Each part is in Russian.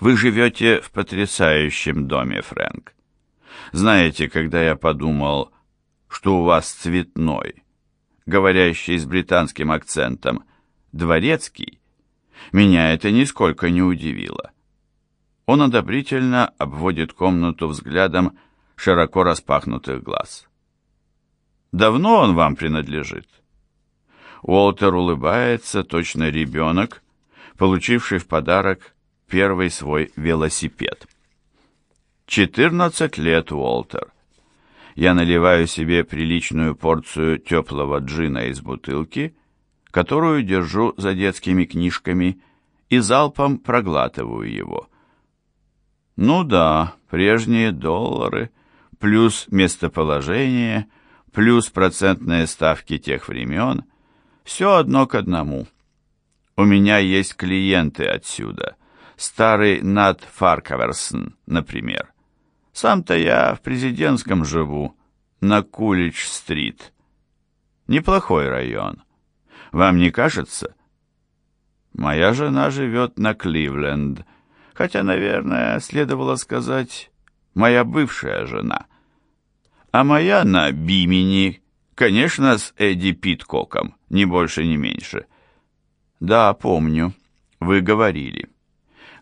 Вы живете в потрясающем доме, Фрэнк. Знаете, когда я подумал, что у вас цветной, говорящий с британским акцентом, дворецкий, меня это нисколько не удивило. Он одобрительно обводит комнату взглядом широко распахнутых глаз. «Давно он вам принадлежит?» Уолтер улыбается, точно ребенок, получивший в подарок первый свой велосипед. «Четырнадцать лет, Уолтер. Я наливаю себе приличную порцию теплого джина из бутылки, которую держу за детскими книжками, и залпом проглатываю его. Ну да, прежние доллары, плюс местоположение, плюс процентные ставки тех времен, все одно к одному. У меня есть клиенты отсюда, старый Нат Фаркаверсон, например. Сам-то я в президентском живу, на Кулич-стрит. Неплохой район. Вам не кажется? Моя жена живет на Кливленд, хотя, наверное, следовало сказать «моя бывшая жена». А моя на Бимени, конечно, с Эдди Питкоком, ни больше, ни меньше. Да, помню, вы говорили.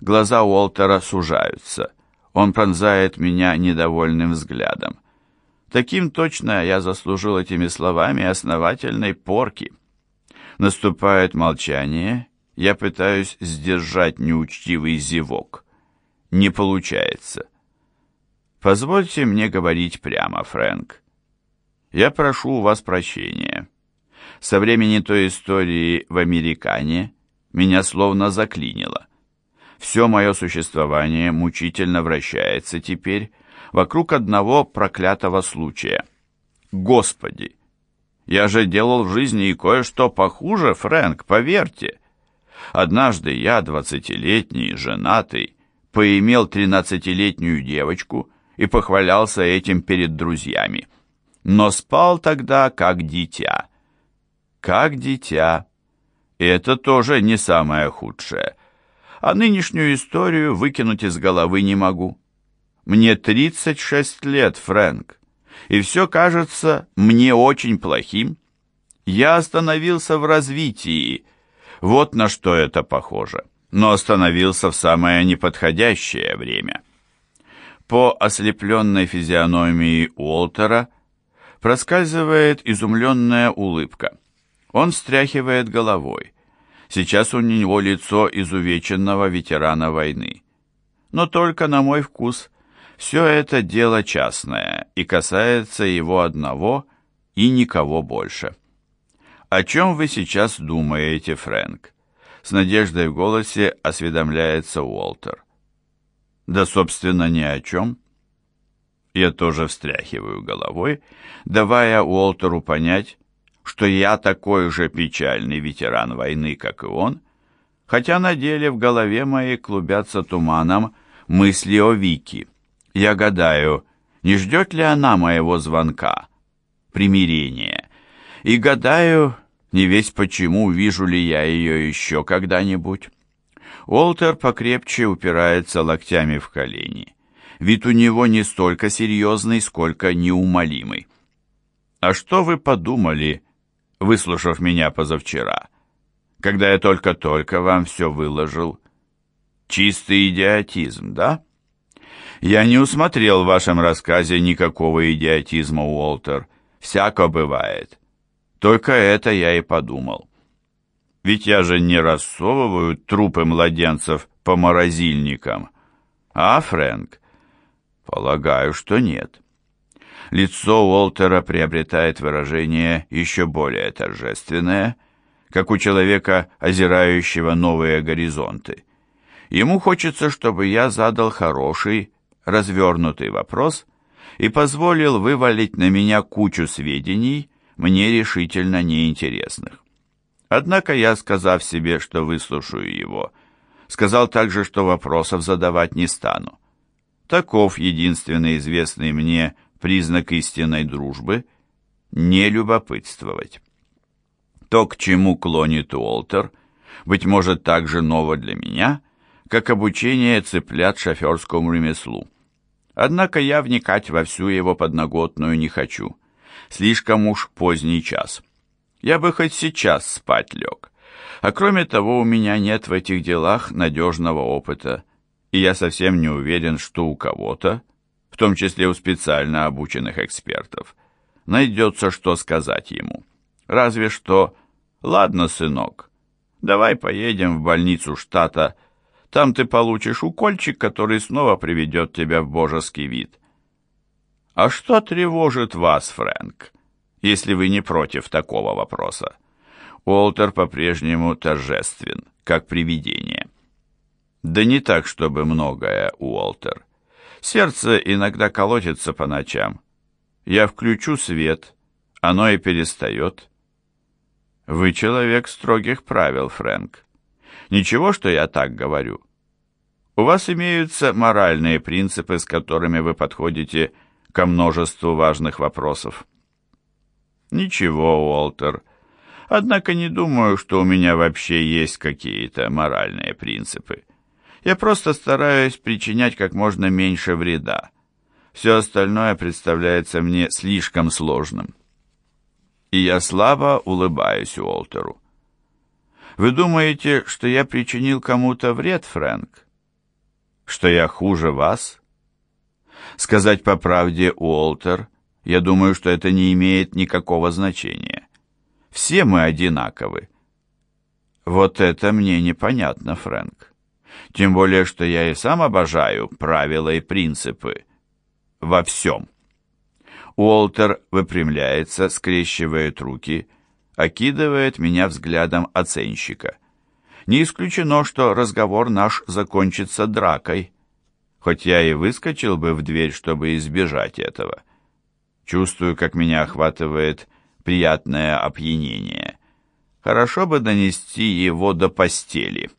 Глаза Уолтера сужаются. Он пронзает меня недовольным взглядом. Таким точно я заслужил этими словами основательной порки. Наступает молчание. Я пытаюсь сдержать неучтивый зевок. Не получается. Позвольте мне говорить прямо, Фрэнк. Я прошу у вас прощения. Со времени той истории в Американе меня словно заклинило. Все мое существование мучительно вращается теперь вокруг одного проклятого случая. Господи! Я же делал в жизни и кое-что похуже, Фрэнк, поверьте. Однажды я, двадцатилетний, женатый, поимел тринадцатилетнюю девочку и похвалялся этим перед друзьями. Но спал тогда как дитя. Как дитя. И это тоже не самое худшее а нынешнюю историю выкинуть из головы не могу. Мне 36 лет, Фрэнк, и все кажется мне очень плохим. Я остановился в развитии, вот на что это похоже, но остановился в самое неподходящее время. По ослепленной физиономии Уолтера проскальзывает изумленная улыбка. Он встряхивает головой. Сейчас у него лицо изувеченного ветерана войны. Но только на мой вкус все это дело частное и касается его одного и никого больше. «О чем вы сейчас думаете, Фрэнк?» С надеждой в голосе осведомляется Уолтер. «Да, собственно, ни о чем». Я тоже встряхиваю головой, давая Уолтеру понять, что я такой же печальный ветеран войны, как и он, хотя на деле в голове моей клубятся туманом мысли о Вике. Я гадаю, не ждет ли она моего звонка, примирения, и гадаю, не весь почему, вижу ли я ее еще когда-нибудь. Уолтер покрепче упирается локтями в колени. Вид у него не столько серьезный, сколько неумолимый. «А что вы подумали, выслушав меня позавчера, когда я только-только вам все выложил. Чистый идиотизм, да? Я не усмотрел в вашем рассказе никакого идиотизма, Уолтер. Всяко бывает. Только это я и подумал. Ведь я же не рассовываю трупы младенцев по морозильникам. А, Фрэнк? Полагаю, что нет. Лицо Уолтера приобретает выражение еще более торжественное, как у человека, озирающего новые горизонты. Ему хочется, чтобы я задал хороший, развернутый вопрос и позволил вывалить на меня кучу сведений, мне решительно неинтересных. Однако я, сказав себе, что выслушаю его, сказал также, что вопросов задавать не стану. Таков единственный известный мне признак истинной дружбы – не любопытствовать. То, к чему клонит Уолтер, быть может, так же ново для меня, как обучение цыплят шоферскому ремеслу. Однако я вникать во всю его подноготную не хочу. Слишком уж поздний час. Я бы хоть сейчас спать лег. А кроме того, у меня нет в этих делах надежного опыта, и я совсем не уверен, что у кого-то, в том числе у специально обученных экспертов, найдется, что сказать ему. Разве что «Ладно, сынок, давай поедем в больницу штата, там ты получишь укольчик, который снова приведет тебя в божеский вид». «А что тревожит вас, Фрэнк, если вы не против такого вопроса?» Уолтер по-прежнему торжествен, как привидение. Да не так, чтобы многое, Уолтер. Сердце иногда колотится по ночам. Я включу свет, оно и перестает. Вы человек строгих правил, Фрэнк. Ничего, что я так говорю. У вас имеются моральные принципы, с которыми вы подходите ко множеству важных вопросов. Ничего, Уолтер. Однако не думаю, что у меня вообще есть какие-то моральные принципы. Я просто стараюсь причинять как можно меньше вреда. Все остальное представляется мне слишком сложным и я слабо улыбаюсь Уолтеру. «Вы думаете, что я причинил кому-то вред, Фрэнк? Что я хуже вас?» Сказать по правде, Уолтер, я думаю, что это не имеет никакого значения. Все мы одинаковы. Вот это мне непонятно, Фрэнк. Тем более, что я и сам обожаю правила и принципы. Во всем. Уолтер выпрямляется, скрещивает руки, окидывает меня взглядом оценщика. Не исключено, что разговор наш закончится дракой, хоть я и выскочил бы в дверь, чтобы избежать этого. Чувствую, как меня охватывает приятное опьянение. Хорошо бы донести его до постели».